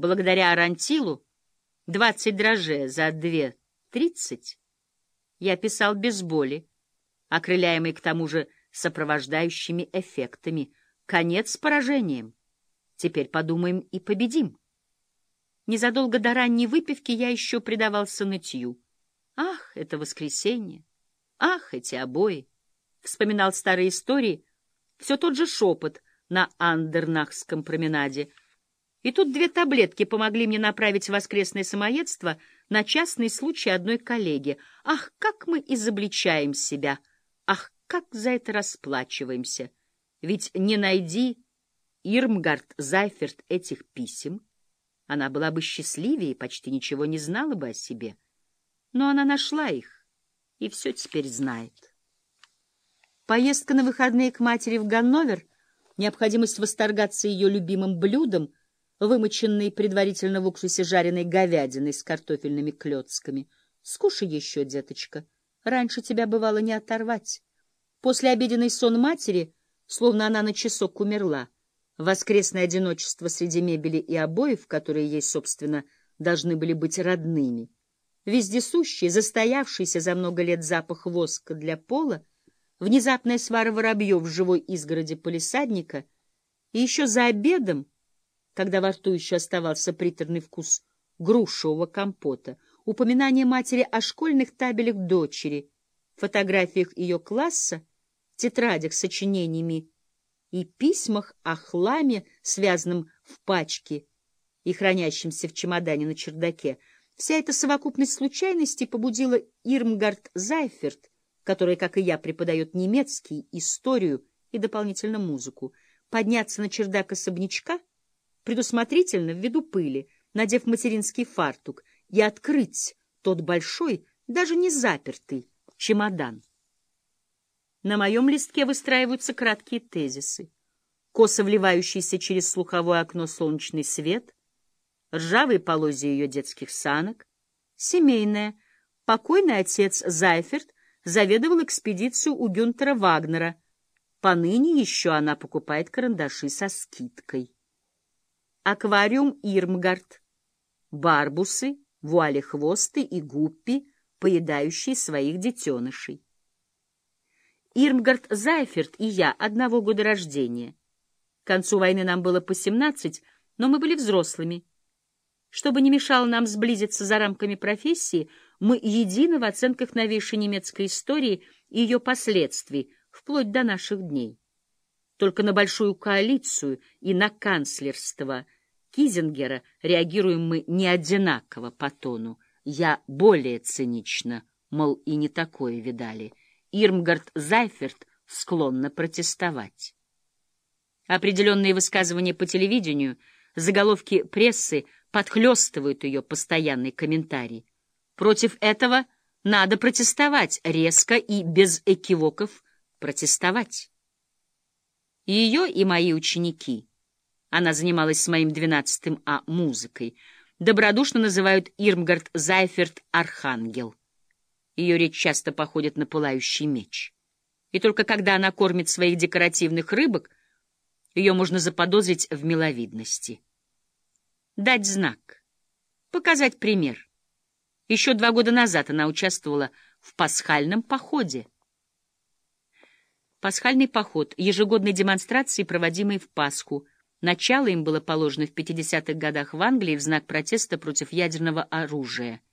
Благодаря Арантилу, двадцать дрожжей за две тридцать, я писал без боли, окрыляемый к тому же сопровождающими эффектами. Конец с поражением. Теперь подумаем и победим. Незадолго до ранней выпивки я еще предавался нытью. Ах, это воскресенье! Ах, эти обои! Вспоминал старые истории, все тот же шепот на Андернахском променаде. И тут две таблетки помогли мне направить воскресное самоедство на частный случай одной коллеги. Ах, как мы изобличаем себя! Ах, как за это расплачиваемся! Ведь не найди Ирмгард Зайферт этих писем, она была бы счастливее и почти ничего не знала бы о себе. Но она нашла их и все теперь знает. Поездка на выходные к матери в Ганновер, необходимость восторгаться ее любимым блюдом, вымоченной предварительно в уксусе жареной говядиной с картофельными клетками. Скушай еще, деточка, раньше тебя бывало не оторвать. После обеденный сон матери, словно она на часок умерла, воскресное одиночество среди мебели и обоев, которые ей, собственно, должны были быть родными, вездесущий, застоявшийся за много лет запах воска для пола, внезапная свара воробьев в живой изгороди полисадника, и еще за обедом, когда во рту еще оставался приторный вкус грушевого компота, упоминание матери о школьных табелях дочери, фотографиях ее класса, тетрадях с сочинениями и письмах о хламе, связанном в пачке и хранящемся в чемодане на чердаке. Вся эта совокупность случайностей побудила Ирмгард Зайферт, которая, как и я, преподает немецкий, историю и дополнительно музыку, подняться на чердак особнячка, предусмотрительно, в виду пыли, надев материнский фартук, и открыть тот большой, даже не запертый, чемодан. На моем листке выстраиваются краткие тезисы. Косо вливающийся через слуховое окно солнечный свет, ржавые полозья ее детских санок, семейная. Покойный отец Зайферт заведовал экспедицию у Гюнтера Вагнера. Поныне еще она покупает карандаши со скидкой. Аквариум Ирмгард, барбусы, вуали-хвосты и гуппи, поедающие своих детенышей. Ирмгард Зайферт и я одного года рождения. К концу войны нам было по семнадцать, но мы были взрослыми. Чтобы не мешало нам сблизиться за рамками профессии, мы едины в оценках новейшей немецкой истории и ее последствий, вплоть до наших дней. Только на большую коалицию и на канцлерство Кизингера реагируем мы не одинаково по тону. Я более цинично, мол, и не такое видали. Ирмгард Зайферт склонна протестовать. Определенные высказывания по телевидению, заголовки прессы подхлестывают ее постоянный комментарий. Против этого надо протестовать, резко и без экивоков протестовать. Ее и мои ученики, она занималась с моим двенадцатым А музыкой, добродушно называют Ирмгард Зайферт Архангел. Ее речь часто походит на пылающий меч. И только когда она кормит своих декоративных рыбок, ее можно заподозрить в миловидности. Дать знак. Показать пример. Еще два года назад она участвовала в пасхальном походе. Пасхальный поход — ежегодной демонстрации, проводимой в Пасху. Начало им было положено в 50-х годах в Англии в знак протеста против ядерного оружия —